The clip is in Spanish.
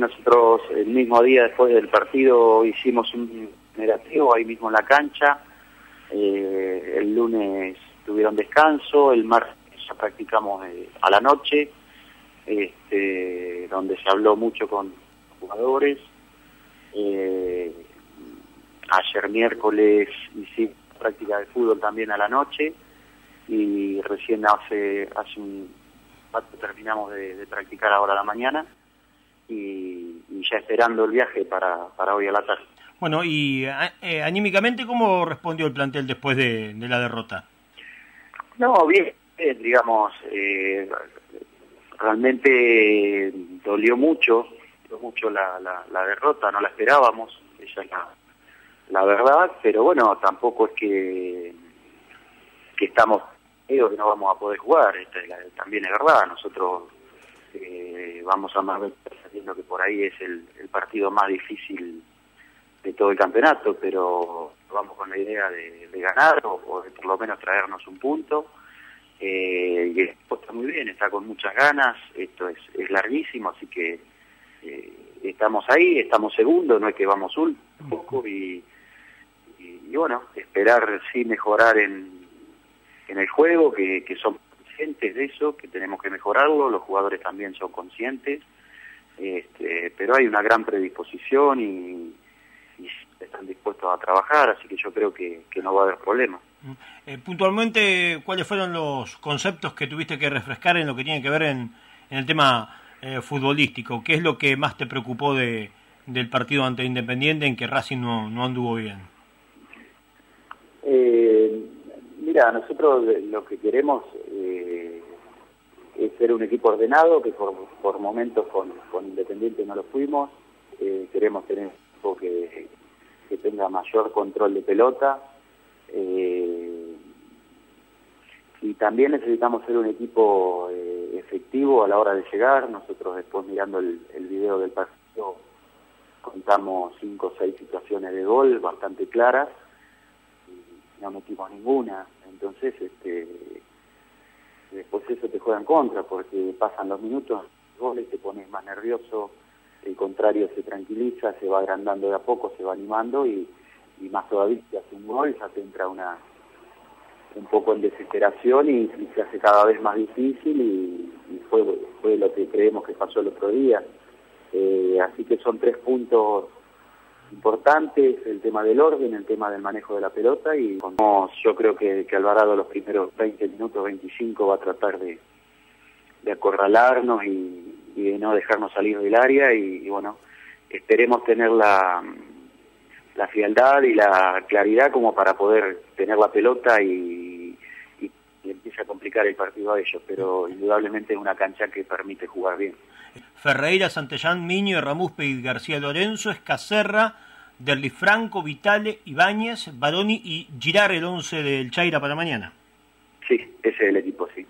nosotros el mismo día después del partido hicimos un negativo ahí mismo en la cancha. Eh, el lunes tuvieron descanso, el martes ya practicamos eh, a la noche, este, donde se habló mucho con jugadores. Eh, ayer miércoles hicimos práctica de fútbol también a la noche y recién hace, hace un terminamos de, practicar ahora a la mañana y, ya esperando el viaje para, para hoy a la tarde. Bueno, y eh, anímicamente, ¿cómo respondió el plantel después de, la derrota? No, bien, digamos, eh, realmente dolió mucho, dolió mucho la, la, derrota, no la esperábamos, esa es la, la verdad, pero bueno, tampoco es que, que estamos que no vamos a poder jugar, también es verdad, nosotros eh, vamos a más sabiendo que por ahí es el, el partido más difícil de todo el campeonato, pero vamos con la idea de, ganar o, de por lo menos traernos un punto. Eh, y esto está muy bien, está con muchas ganas, esto es, larguísimo, así que eh, estamos ahí, estamos segundos, no es que vamos un poco y, y, bueno, esperar sí mejorar en, en el juego, que, que son conscientes de eso, que tenemos que mejorarlo, los jugadores también son conscientes, este, pero hay una gran predisposición y, están dispuestos a trabajar, así que yo creo que, no va a haber problema. Eh, puntualmente, ¿cuáles fueron los conceptos que tuviste que refrescar en lo que tiene que ver en, el tema eh, futbolístico? ¿Qué es lo que más te preocupó de, del partido ante Independiente en que Racing no, no anduvo bien? Eh, mira, nosotros lo que queremos es ser un equipo ordenado, que por, por momentos con, con Independiente no lo fuimos. queremos tener un equipo que que tenga mayor control de pelota. Eh, y también necesitamos ser un equipo eh, efectivo a la hora de llegar. Nosotros después mirando el, el video del partido contamos cinco o seis situaciones de gol bastante claras no metimos ninguna. Entonces, este, después eso te juega en contra porque pasan los minutos, goles, te pones más nervioso, el contrario se tranquiliza, se va agrandando de a poco, se va animando y, más todavía si hace un gol ya te entra una un poco en desesperación y, se hace cada vez más difícil y, fue, fue lo que creemos que pasó el otro día. Eh, así que son tres puntos importantes, el tema del orden, el tema del manejo de la pelota y yo creo que, que Alvarado los primeros 20 minutos, 25 va a tratar de, de acorralarnos y, y de no dejarnos salir del área y, bueno, esperemos tener la, la frialdad y la claridad como para poder tener la pelota y, y, empiece a complicar el partido a ellos, pero indudablemente es una cancha que permite jugar bien. Ferreira, Santellán, Miño, Ramuspe y García Lorenzo, Escacerra, Derli Franco, Vitale, Ibáñez, Baroni y Girar el 11 del Chaira para mañana. Sí, ese es el equipo, sí.